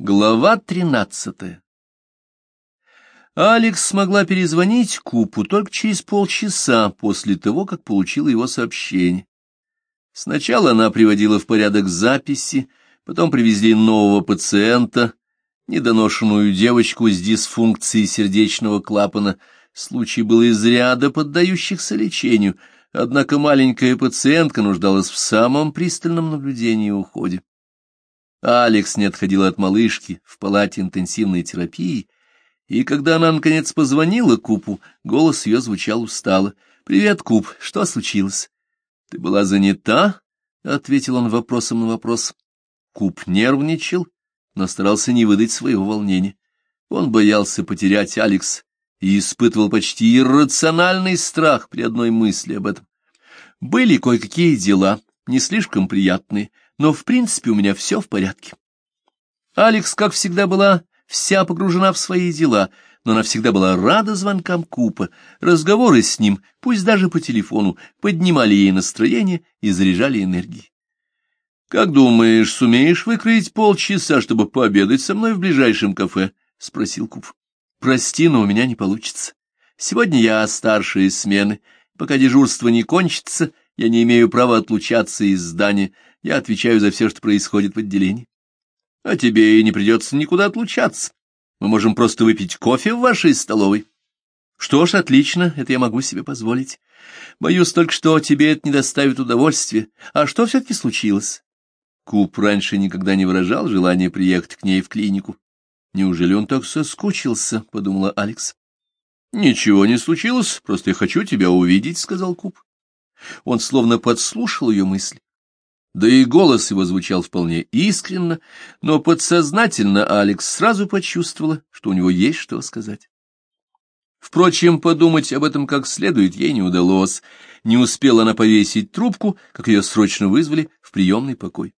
Глава тринадцатая Алекс смогла перезвонить Купу только через полчаса после того, как получила его сообщение. Сначала она приводила в порядок записи, потом привезли нового пациента, недоношенную девочку с дисфункцией сердечного клапана. Случай был из ряда поддающихся лечению, однако маленькая пациентка нуждалась в самом пристальном наблюдении и уходе. Алекс не отходила от малышки в палате интенсивной терапии, и когда она, наконец, позвонила Купу, голос ее звучал устало. «Привет, Куп, что случилось?» «Ты была занята?» — ответил он вопросом на вопрос. Куп нервничал, но старался не выдать своего волнения. Он боялся потерять Алекс и испытывал почти иррациональный страх при одной мысли об этом. Были кое-какие дела, не слишком приятные, но в принципе у меня все в порядке. Алекс, как всегда, была вся погружена в свои дела, но она всегда была рада звонкам Купа. Разговоры с ним, пусть даже по телефону, поднимали ей настроение и заряжали энергией. — Как думаешь, сумеешь выкроить полчаса, чтобы пообедать со мной в ближайшем кафе? — спросил Куп. — Прости, но у меня не получится. Сегодня я старшая смены. Пока дежурство не кончится, я не имею права отлучаться из здания. Я отвечаю за все, что происходит в отделении. А тебе и не придется никуда отлучаться. Мы можем просто выпить кофе в вашей столовой. Что ж, отлично, это я могу себе позволить. Боюсь только, что тебе это не доставит удовольствия. А что все-таки случилось? Куб раньше никогда не выражал желания приехать к ней в клинику. Неужели он так соскучился, — подумала Алекс. — Ничего не случилось, просто я хочу тебя увидеть, — сказал Куб. Он словно подслушал ее мысли. Да и голос его звучал вполне искренно, но подсознательно Алекс сразу почувствовала, что у него есть что сказать. Впрочем, подумать об этом как следует ей не удалось. Не успела она повесить трубку, как ее срочно вызвали в приемный покой.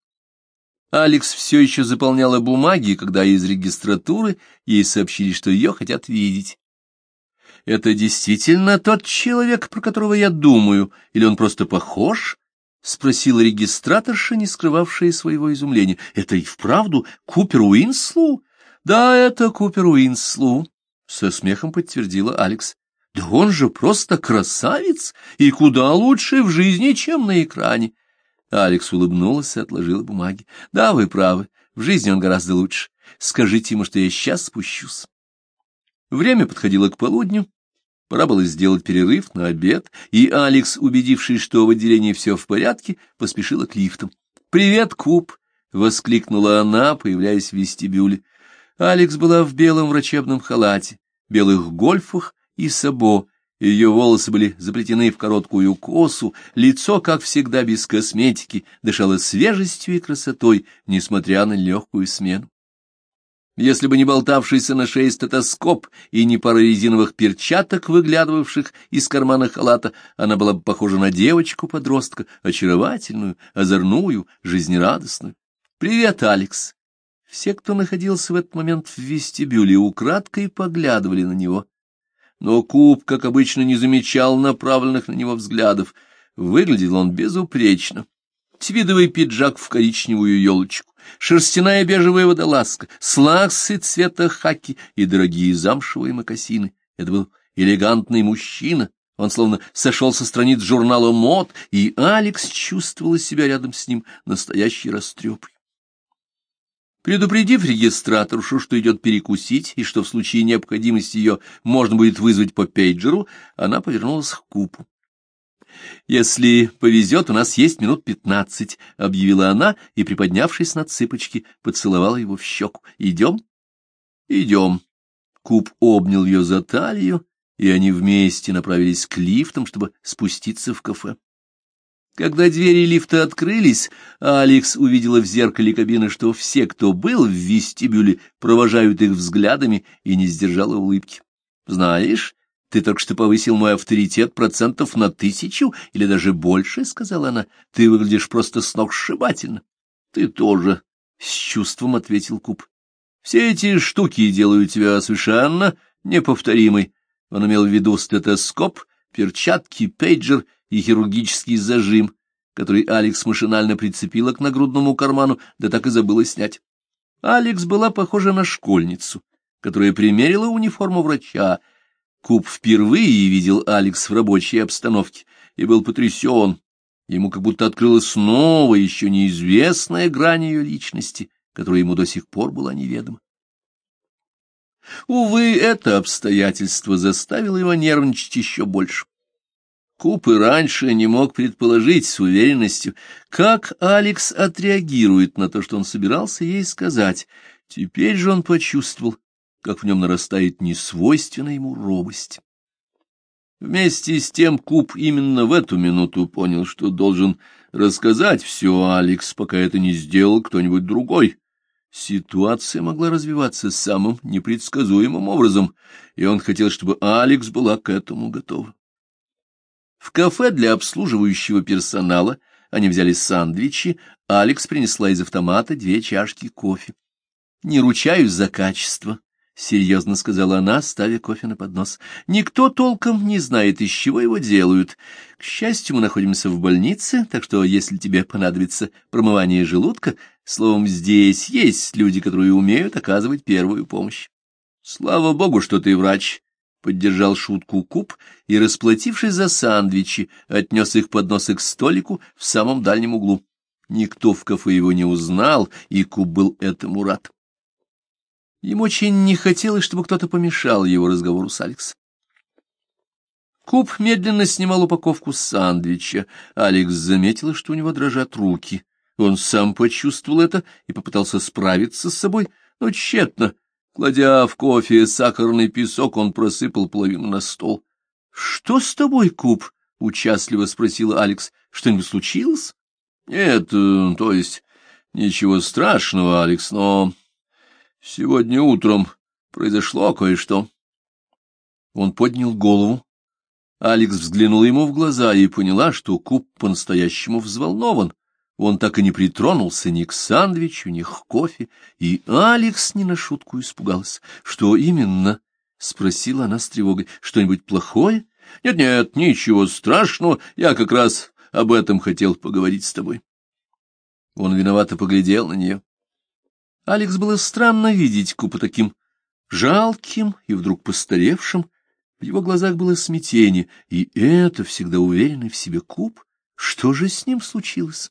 Алекс все еще заполняла бумаги, когда из регистратуры ей сообщили, что ее хотят видеть. Это действительно тот человек, про которого я думаю, или он просто похож? — спросила регистраторша, не скрывавшая своего изумления. — Это и вправду Купер Уинслу? — Да, это Купер Уинслу, — со смехом подтвердила Алекс. — Да он же просто красавец и куда лучше в жизни, чем на экране. Алекс улыбнулась и отложила бумаги. — Да, вы правы, в жизни он гораздо лучше. Скажите ему, что я сейчас спущусь. Время подходило к полудню. Пора было сделать перерыв на обед, и Алекс, убедившись, что в отделении все в порядке, поспешила к лифтам. «Привет, Куб!» — воскликнула она, появляясь в вестибюле. Алекс была в белом врачебном халате, белых гольфах и сабо. Ее волосы были заплетены в короткую косу, лицо, как всегда, без косметики, дышало свежестью и красотой, несмотря на легкую смену. Если бы не болтавшийся на шее стетоскоп и не пара резиновых перчаток, выглядывавших из кармана халата, она была бы похожа на девочку-подростка, очаровательную, озорную, жизнерадостную. «Привет, Алекс!» Все, кто находился в этот момент в вестибюле, украдкой поглядывали на него. Но Куб, как обычно, не замечал направленных на него взглядов. Выглядел он безупречно. Твидовый пиджак в коричневую елочку шерстяная бежевая водолазка, слаксы цвета хаки и дорогие замшевые мокасины. Это был элегантный мужчина, он словно сошел со страниц журнала «Мод», и Алекс чувствовала себя рядом с ним настоящей растрепой. Предупредив регистраторшу, что идет перекусить, и что в случае необходимости ее можно будет вызвать по пейджеру, она повернулась к купу. «Если повезет, у нас есть минут пятнадцать», — объявила она и, приподнявшись на цыпочки, поцеловала его в щеку. «Идем?» «Идем». Куб обнял ее за талию, и они вместе направились к лифтам, чтобы спуститься в кафе. Когда двери лифта открылись, Алекс увидела в зеркале кабины, что все, кто был в вестибюле, провожают их взглядами и не сдержала улыбки. «Знаешь, ты только что повысил мой авторитет процентов на тысячу или даже больше, — сказала она. — Ты выглядишь просто сногсшибательно. — Ты тоже, — с чувством ответил Куб. — Все эти штуки делают тебя совершенно неповторимой. Он имел в виду стетоскоп, перчатки, пейджер и хирургический зажим, который Алекс машинально прицепила к нагрудному карману, да так и забыла снять. Алекс была похожа на школьницу, которая примерила униформу врача. Куб впервые видел Алекс в рабочей обстановке и был потрясен. Ему как будто открылась новая, еще неизвестная грань ее личности, которая ему до сих пор была неведома. Увы, это обстоятельство заставило его нервничать еще больше. Куп и раньше не мог предположить с уверенностью, как Алекс отреагирует на то, что он собирался ей сказать. Теперь же он почувствовал, как в нем нарастает несвойственная ему робость. Вместе с тем Куб именно в эту минуту понял, что должен рассказать все Алекс, пока это не сделал кто-нибудь другой. Ситуация могла развиваться самым непредсказуемым образом, и он хотел, чтобы Алекс была к этому готова. В кафе для обслуживающего персонала они взяли сандвичи, Алекс принесла из автомата две чашки кофе. «Не ручаюсь за качество», — серьезно сказала она, ставя кофе на поднос. «Никто толком не знает, из чего его делают. К счастью, мы находимся в больнице, так что если тебе понадобится промывание желудка, словом, здесь есть люди, которые умеют оказывать первую помощь. Слава богу, что ты врач, поддержал шутку Куб и, расплатившись за сандвичи, отнес их подносы к столику в самом дальнем углу. Никто в кафе его не узнал, и Куб был этому рад. Ему очень не хотелось, чтобы кто-то помешал его разговору с Алекс. Куб медленно снимал упаковку сандвича. Алекс заметила, что у него дрожат руки. Он сам почувствовал это и попытался справиться с собой, но тщетно. Кладя в кофе сахарный песок, он просыпал половину на стол. — Что с тобой, Куб? — участливо спросила Алекс. — Что-нибудь случилось? — Нет, э, то есть ничего страшного, Алекс, но сегодня утром произошло кое-что. Он поднял голову. Алекс взглянула ему в глаза и поняла, что Куб по-настоящему взволнован. Он так и не притронулся ни к сандвичу, ни к кофе, и Алекс не на шутку испугался. — Что именно? — спросила она с тревогой. — Что-нибудь плохое? Нет, — Нет-нет, ничего страшного, я как раз об этом хотел поговорить с тобой. Он виновато поглядел на нее. Алекс было странно видеть Купа таким жалким и вдруг постаревшим. В его глазах было смятение, и это всегда уверенный в себе Куб. Что же с ним случилось?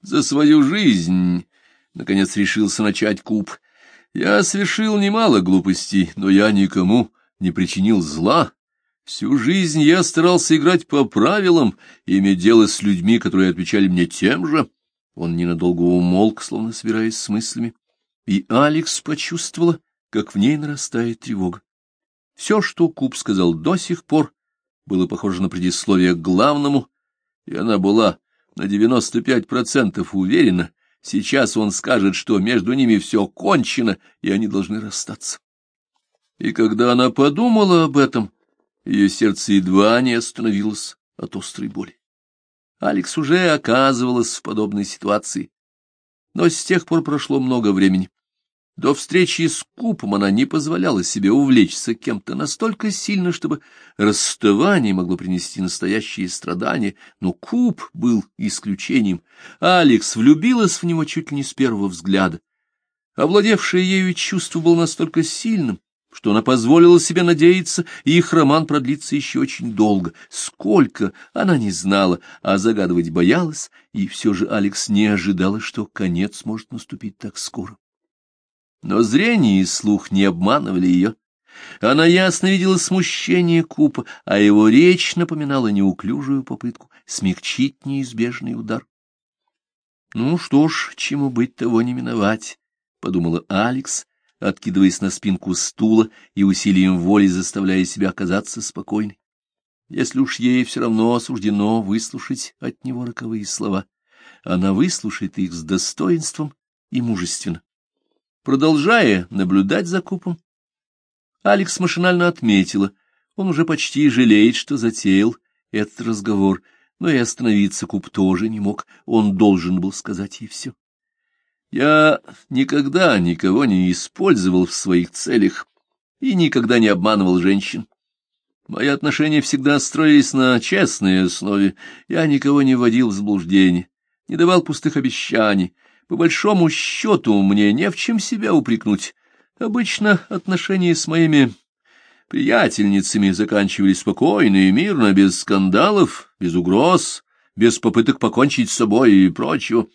За свою жизнь, — наконец решился начать Куб, — я совершил немало глупостей, но я никому не причинил зла. Всю жизнь я старался играть по правилам и иметь дело с людьми, которые отвечали мне тем же. Он ненадолго умолк, словно собираясь с мыслями, и Алекс почувствовала, как в ней нарастает тревога. Все, что Куб сказал до сих пор, было похоже на предисловие к главному, и она была на девяносто пять процентов уверена, сейчас он скажет, что между ними все кончено, и они должны расстаться. И когда она подумала об этом, ее сердце едва не остановилось от острой боли. Алекс уже оказывалась в подобной ситуации, но с тех пор прошло много времени. До встречи с Купом она не позволяла себе увлечься кем-то настолько сильно, чтобы расставание могло принести настоящие страдания, но Куп был исключением. Алекс влюбилась в него чуть ли не с первого взгляда. Овладевшее ею чувство было настолько сильным, что она позволила себе надеяться, и их роман продлится еще очень долго. Сколько, она не знала, а загадывать боялась, и все же Алекс не ожидала, что конец может наступить так скоро. Но зрение и слух не обманывали ее. Она ясно видела смущение Купа, а его речь напоминала неуклюжую попытку смягчить неизбежный удар. «Ну что ж, чему быть, того не миновать», — подумала Алекс, откидываясь на спинку стула и усилием воли заставляя себя оказаться спокойной. Если уж ей все равно осуждено выслушать от него роковые слова, она выслушает их с достоинством и мужественно. Продолжая наблюдать за купом, Алекс машинально отметила, он уже почти жалеет, что затеял этот разговор, но и остановиться куп тоже не мог, он должен был сказать ей все. Я никогда никого не использовал в своих целях и никогда не обманывал женщин. Мои отношения всегда строились на честной основе, я никого не вводил в заблуждение, не давал пустых обещаний, По большому счету, мне не в чем себя упрекнуть. Обычно отношения с моими приятельницами заканчивались спокойно и мирно, без скандалов, без угроз, без попыток покончить с собой и прочего.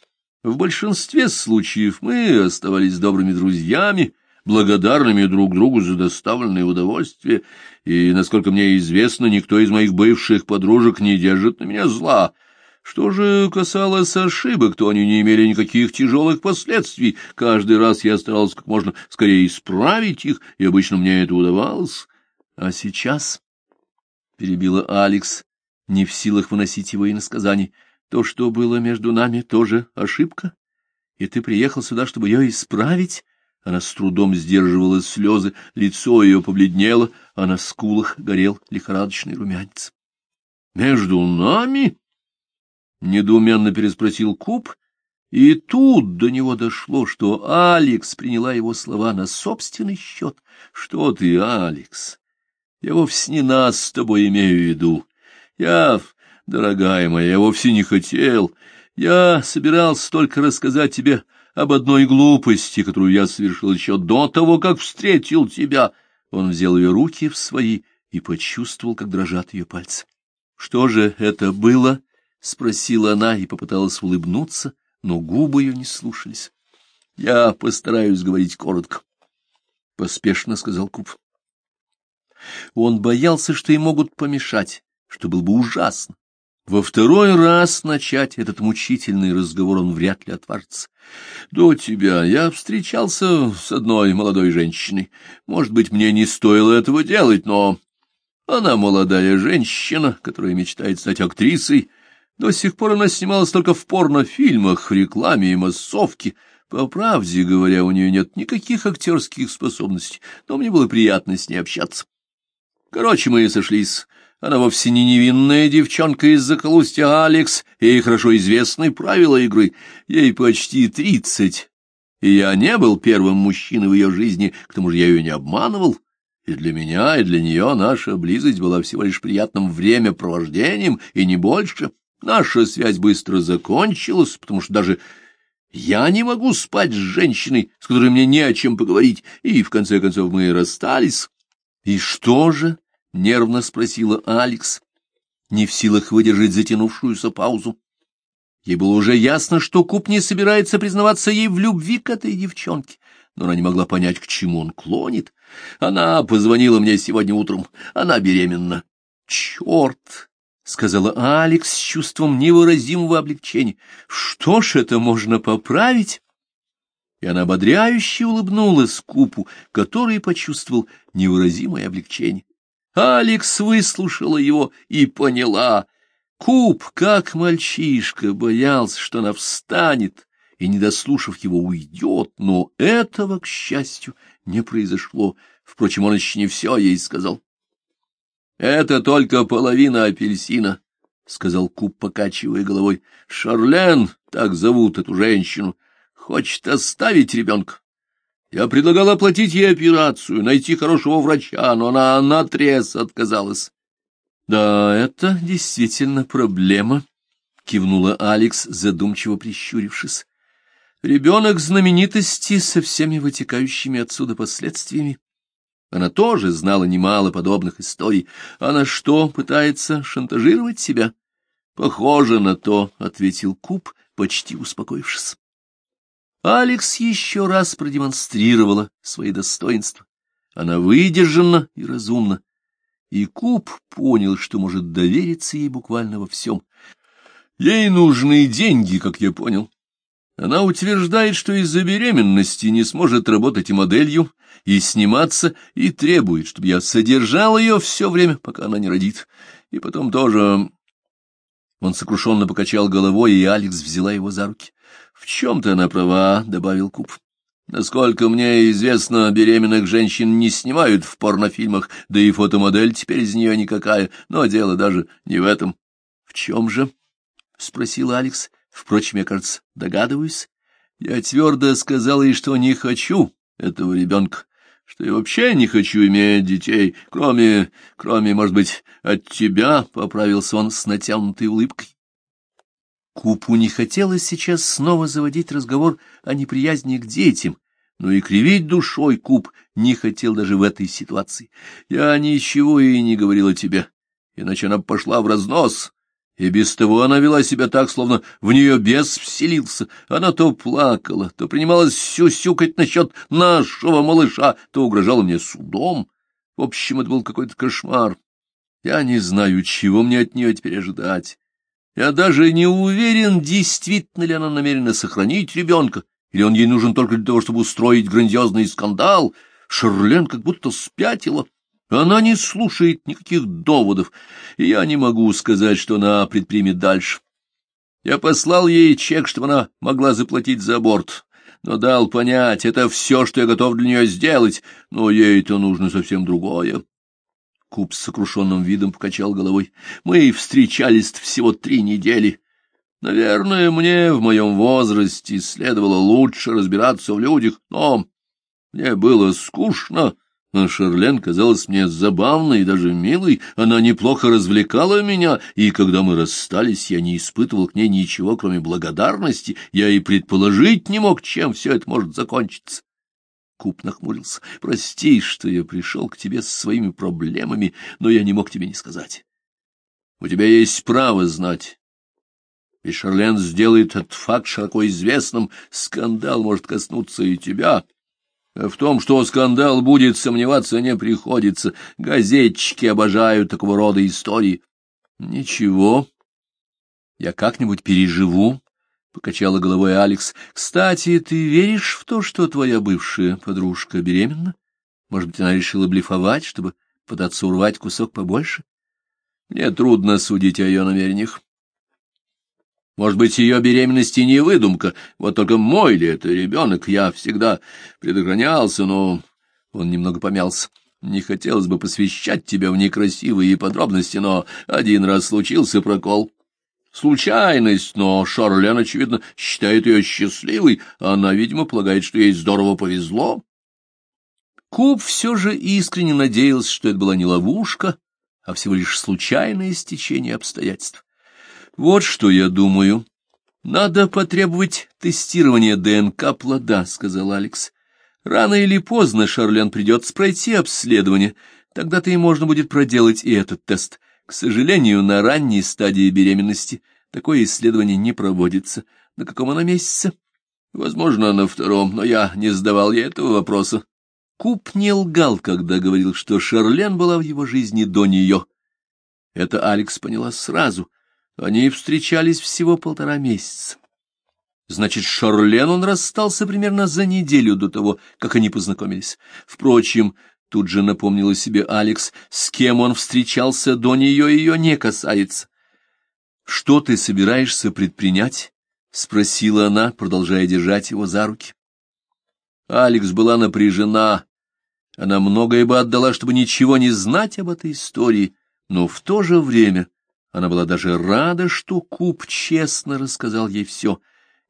В большинстве случаев мы оставались добрыми друзьями, благодарными друг другу за доставленное удовольствие, и, насколько мне известно, никто из моих бывших подружек не держит на меня зла. Что же касалось ошибок, то они не имели никаких тяжелых последствий. Каждый раз я старался как можно скорее исправить их, и обычно мне это удавалось. А сейчас, — перебила Алекс, не в силах выносить его иносказаний, — то, что было между нами, тоже ошибка, и ты приехал сюда, чтобы ее исправить? Она с трудом сдерживала слезы, лицо ее побледнело, а на скулах горел лихорадочный румянец. — Между нами? Недоуменно переспросил Куб, и тут до него дошло, что Алекс приняла его слова на собственный счет. Что ты, Алекс? Я вовсе не нас с тобой имею в виду. Я, дорогая моя, я вовсе не хотел. Я собирался только рассказать тебе об одной глупости, которую я совершил еще до того, как встретил тебя. Он взял ее руки в свои и почувствовал, как дрожат ее пальцы. Что же это было? —— спросила она и попыталась улыбнуться, но губы ее не слушались. — Я постараюсь говорить коротко, — поспешно сказал Куб. Он боялся, что им могут помешать, что было бы ужасно. Во второй раз начать этот мучительный разговор он вряд ли отважится. До тебя я встречался с одной молодой женщиной. Может быть, мне не стоило этого делать, но... Она молодая женщина, которая мечтает стать актрисой, — до сих пор она снималась только в порнофильмах, рекламе и массовке. По правде говоря, у нее нет никаких актерских способностей, но мне было приятно с ней общаться. Короче, мы и сошлись. Она вовсе не невинная девчонка из захолустья а Алекс, ей хорошо известны правила игры. Ей почти тридцать, и я не был первым мужчиной в ее жизни, к тому же я ее не обманывал. И для меня, и для нее наша близость была всего лишь приятным времяпровождением, и не больше. Наша связь быстро закончилась, потому что даже я не могу спать с женщиной, с которой мне не о чем поговорить, и в конце концов мы расстались. — И что же? — нервно спросила Алекс, не в силах выдержать затянувшуюся паузу. Ей было уже ясно, что Куб не собирается признаваться ей в любви к этой девчонке, но она не могла понять, к чему он клонит. Она позвонила мне сегодня утром, она беременна. Черт! — сказала Алекс с чувством невыразимого облегчения. — Что ж, это можно поправить? И она ободряюще улыбнулась Купу, который почувствовал невыразимое облегчение. Алекс выслушала его и поняла. Куп, как мальчишка, боялся, что она встанет и, не дослушав его, уйдет, но этого, к счастью, не произошло. Впрочем, он еще не все ей сказал. — Это только половина апельсина, — сказал Куб, покачивая головой. — Шарлен, так зовут эту женщину, хочет оставить ребенка. Я предлагал оплатить ей операцию, найти хорошего врача, но она наотрез отказалась. — Да, это действительно проблема, — кивнула Алекс, задумчиво прищурившись. — Ребенок знаменитости со всеми вытекающими отсюда последствиями. Она тоже знала немало подобных историй. Она что, пытается шантажировать себя? — Похоже на то, — ответил Куб, почти успокоившись. Алекс еще раз продемонстрировала свои достоинства. Она выдержана и разумна. И Куб понял, что может довериться ей буквально во всем. Ей нужны деньги, как я понял. Она утверждает, что из-за беременности не сможет работать и моделью, и сниматься, и требует, чтобы я содержал ее все время, пока она не родит. И потом тоже... Он сокрушенно покачал головой, и Алекс взяла его за руки. — В чем-то она права, — добавил Куб. — Насколько мне известно, беременных женщин не снимают в порнофильмах, да и фотомодель теперь из нее никакая, но дело даже не в этом. — В чем же? — спросил Алекс. — Впрочем, я, кажется, догадываюсь. Я твердо сказал ей, что не хочу этого ребенка, что я вообще не хочу иметь детей, кроме, кроме, может быть, от тебя, — поправился он с натянутой улыбкой. Купу не хотелось сейчас снова заводить разговор о неприязни к детям, но и кривить душой Куб не хотел даже в этой ситуации. Я ничего и не говорил о тебе, иначе она пошла в разнос. И без того она вела себя так, словно в нее бес вселился. Она то плакала, то принималась сюсюкать насчет нашего малыша, то угрожала мне судом. В общем, это был какой-то кошмар. Я не знаю, чего мне от нее теперь ожидать. Я даже не уверен, действительно ли она намерена сохранить ребенка, или он ей нужен только для того, чтобы устроить грандиозный скандал. Шарлен как будто спятила. Она не слушает никаких доводов, и я не могу сказать, что она предпримет дальше. Я послал ей чек, чтобы она могла заплатить за аборт, но дал понять, это все, что я готов для нее сделать, но ей-то нужно совсем другое. Куб с сокрушенным видом покачал головой. Мы встречались всего три недели. Наверное, мне в моем возрасте следовало лучше разбираться в людях, но мне было скучно, а Шарлен казалась мне забавной и даже милой, она неплохо развлекала меня, и когда мы расстались, я не испытывал к ней ничего, кроме благодарности, я и предположить не мог, чем все это может закончиться. Куб нахмурился. «Прости, что я пришел к тебе со своими проблемами, но я не мог тебе не сказать. У тебя есть право знать. И Шарлен сделает этот факт широко известным, скандал может коснуться и тебя». В том, что скандал будет, сомневаться не приходится. Газетчики обожают такого рода истории. Ничего, я как-нибудь переживу, — покачала головой Алекс. Кстати, ты веришь в то, что твоя бывшая подружка беременна? Может быть, она решила блефовать, чтобы пытаться урвать кусок побольше? Мне трудно судить о ее намерениях. Может быть, ее беременности не выдумка, вот только мой ли это ребенок, я всегда предохранялся, но... Он немного помялся. Не хотелось бы посвящать тебя в некрасивые подробности, но один раз случился прокол. Случайность, но Шарлен, очевидно, считает ее счастливой, она, видимо, полагает, что ей здорово повезло. Куб все же искренне надеялся, что это была не ловушка, а всего лишь случайное стечение обстоятельств. Вот что я думаю. Надо потребовать тестирования ДНК плода, — сказал Алекс. Рано или поздно Шарлен придется пройти обследование. Тогда-то и можно будет проделать и этот тест. К сожалению, на ранней стадии беременности такое исследование не проводится. На каком она месяце? Возможно, на втором, но я не задавал ей этого вопроса. Куб не лгал, когда говорил, что Шарлен была в его жизни до нее. Это Алекс поняла сразу — они встречались всего полтора месяца. Значит, Шарлен он расстался примерно за неделю до того, как они познакомились. Впрочем, тут же напомнила себе Алекс, с кем он встречался до нее, ее не касается. — Что ты собираешься предпринять? — спросила она, продолжая держать его за руки. Алекс была напряжена. Она многое бы отдала, чтобы ничего не знать об этой истории, но в то же время она была даже рада, что Куб честно рассказал ей все.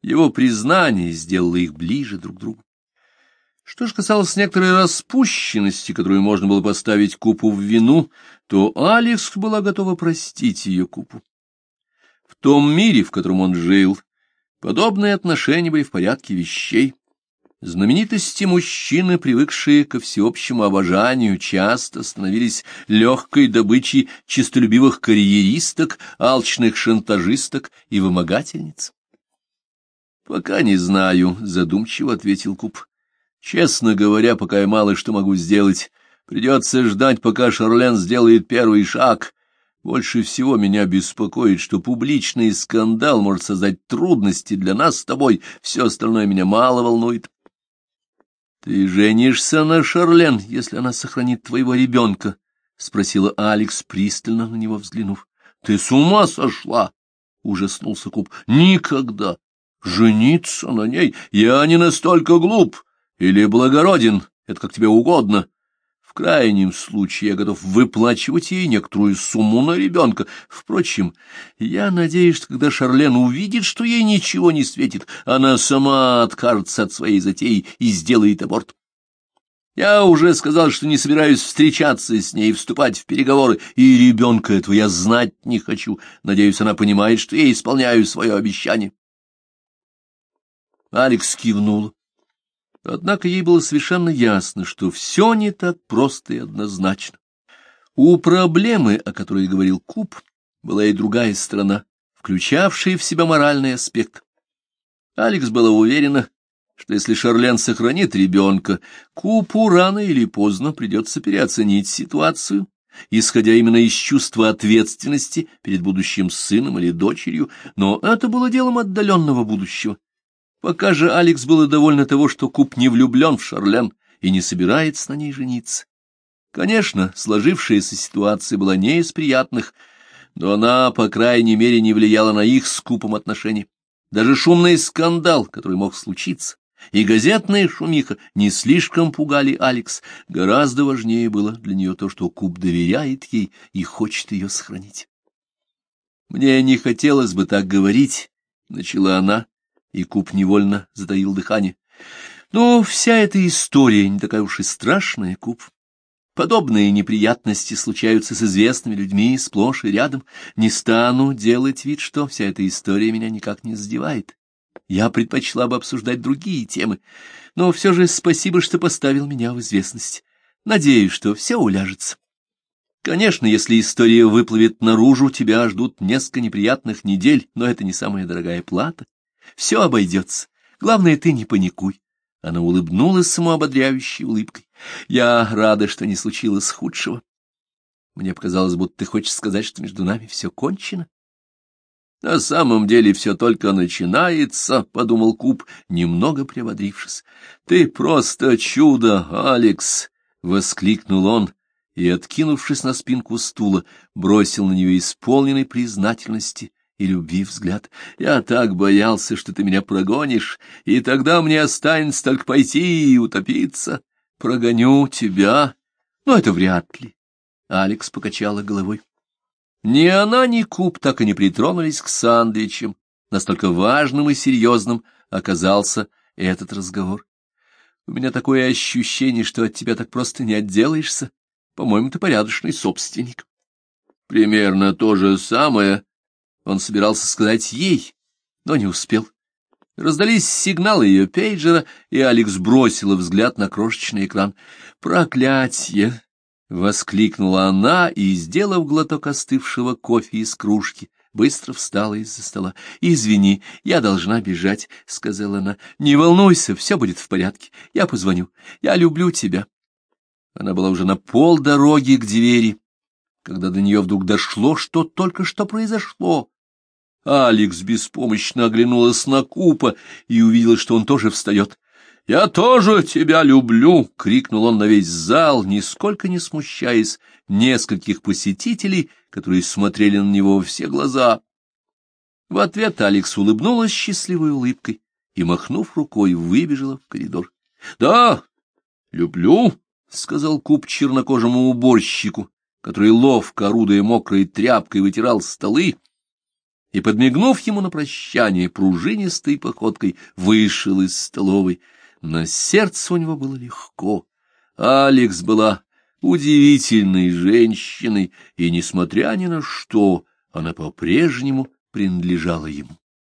Его признание сделало их ближе друг к другу. Что же касалось некоторой распущенности, которую можно было поставить Купу в вину, то Алекс была готова простить ее Купу. В том мире, в котором он жил, подобные отношения были в порядке вещей. Знаменитости мужчины, привыкшие ко всеобщему обожанию, часто становились легкой добычей честолюбивых карьеристок, алчных шантажисток и вымогательниц. — Пока не знаю, — задумчиво ответил Куб. — Честно говоря, пока я мало что могу сделать. Придется ждать, пока Шарлен сделает первый шаг. Больше всего меня беспокоит, что публичный скандал может создать трудности для нас с тобой. Все остальное меня мало волнует. — Ты женишься на Шарлен, если она сохранит твоего ребенка? — спросила Алекс, пристально на него взглянув. — Ты с ума сошла? — ужаснулся Куб. — Никогда! Жениться на ней? Я не настолько глуп или благороден, это как тебе угодно. В крайнем случае я готов выплачивать ей некоторую сумму на ребенка. Впрочем, я надеюсь, что когда Шарлен увидит, что ей ничего не светит, она сама откажется от своей затеи и сделает аборт. Я уже сказал, что не собираюсь встречаться с ней вступать в переговоры, и ребенка этого я знать не хочу. Надеюсь, она понимает, что я исполняю свое обещание. Алекс кивнул. Однако ей было совершенно ясно, что все не так просто и однозначно. У проблемы, о которой говорил Куб, была и другая сторона, включавшая в себя моральный аспект. Алекс была уверена, что если Шарлен сохранит ребенка, Купу рано или поздно придется переоценить ситуацию, исходя именно из чувства ответственности перед будущим сыном или дочерью, но это было делом отдаленного будущего. Пока же Алекс было довольно того, что Куп не влюблен в Шарлен и не собирается на ней жениться. Конечно, сложившаяся ситуация была не из приятных, но она, по крайней мере, не влияла на их с Купом отношения. Даже шумный скандал, который мог случиться, и газетная шумиха не слишком пугали Алекс. Гораздо важнее было для нее то, что Куб доверяет ей и хочет ее сохранить. «Мне не хотелось бы так говорить», — начала она, и Куб невольно затаил дыхание. «Но вся эта история не такая уж и страшная, Куб. Подобные неприятности случаются с известными людьми сплошь и рядом. Не стану делать вид, что вся эта история меня никак не задевает. Я предпочла бы обсуждать другие темы, но все же спасибо, что поставил меня в известность. Надеюсь, что все уляжется. Конечно, если история выплывет наружу, тебя ждут несколько неприятных недель, но это не самая дорогая плата. Все обойдется. Главное, ты не паникуй. Она улыбнулась самоободряющей улыбкой. Я рада, что не случилось худшего. Мне показалось, будто ты хочешь сказать, что между нами все кончено. На самом деле все только начинается, — подумал Куб, немного приободрившись. — Ты просто чудо, Алекс! — воскликнул он и, откинувшись на спинку стула, бросил на нее исполненный признательности и любви взгляд. Я так боялся, что ты меня прогонишь, и тогда мне останется только пойти и утопиться. Прогоню тебя. Но это вряд ли. Алекс покачала головой. Ни она, ни Куб так и не притронулись к сандвичам. Настолько важным и серьезным оказался этот разговор. У меня такое ощущение, что от тебя так просто не отделаешься. По-моему, ты порядочный собственник. Примерно то же самое он собирался сказать ей, но не успел. Раздались сигналы ее пейджера, и Алекс бросила взгляд на крошечный экран. «Проклятье!» — воскликнула она и, сделав глоток остывшего кофе из кружки, быстро встала из-за стола. «Извини, я должна бежать», — сказала она. «Не волнуйся, все будет в порядке. Я позвоню. Я люблю тебя». Она была уже на полдороги к двери, когда до нее вдруг дошло, что только что произошло. Алекс беспомощно оглянулась на Купа и увидела, что он тоже встает. «Я тоже тебя люблю!» — крикнул он на весь зал, нисколько не смущаясь нескольких посетителей, которые смотрели на него все глаза. В ответ Алекс улыбнулась счастливой улыбкой и, махнув рукой, выбежала в коридор. — Да, люблю, — сказал Куб чернокожему уборщику, который, ловко орудуя мокрой тряпкой, вытирал столы, и, подмигнув ему на прощание, пружинистой походкой вышел из столовой. На сердце у него было легко. Алекс была удивительной женщиной, и, несмотря ни на что, она по-прежнему принадлежала ему.